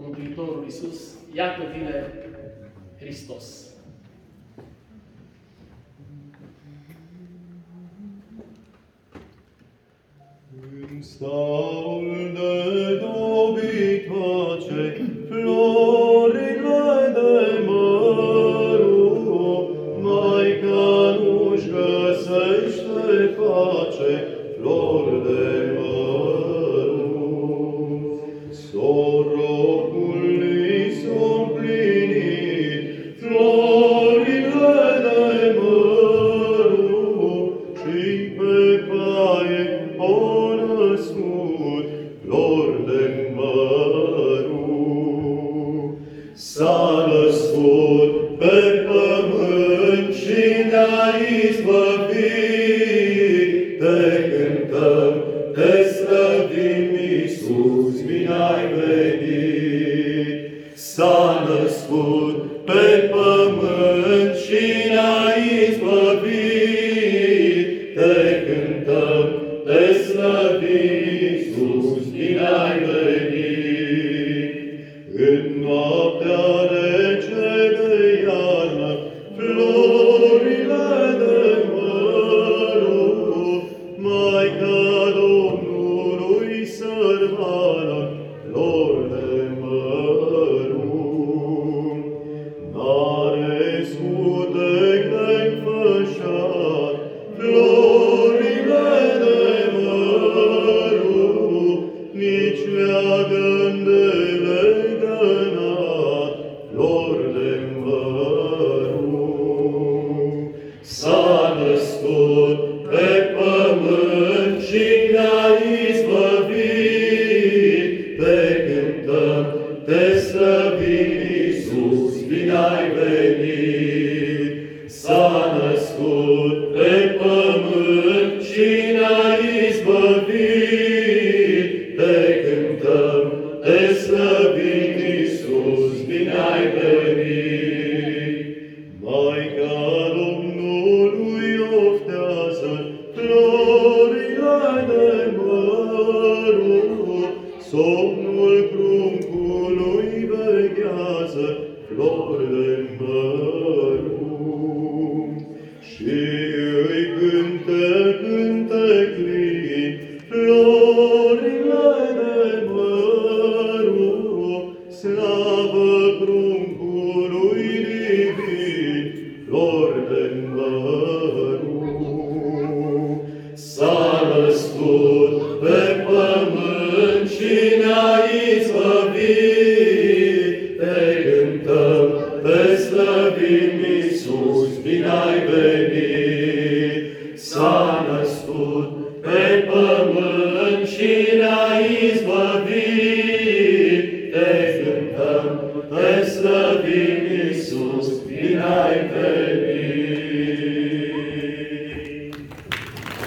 Mântuitorul Iisus, iată vine Hristos. În staul de dobitoace, florile de măru, Maica nu-și găsește pace, flori de pământ și ne-a izbăvit, te cântăm, te slăvim, Iisus, bine ai venit. S-a născut pe pământ și ne-a izbăvit, te cântăm, te slăvim, Iisus, bine ai venit. În noaptea slăvim, Iisus, bine ai venit. S-a născut pe pământ și ne-a izbăvit, te cântăm, te slăvim, Iisus, bine ai venit. Maica Domnului oftează florile de măru, pe pământ și ne-a izbăvit, bine ai venit, s-a născut pe pământ și ne-a izbăvit. Te cântăm, te slăvim, Iisus, bine ai venit.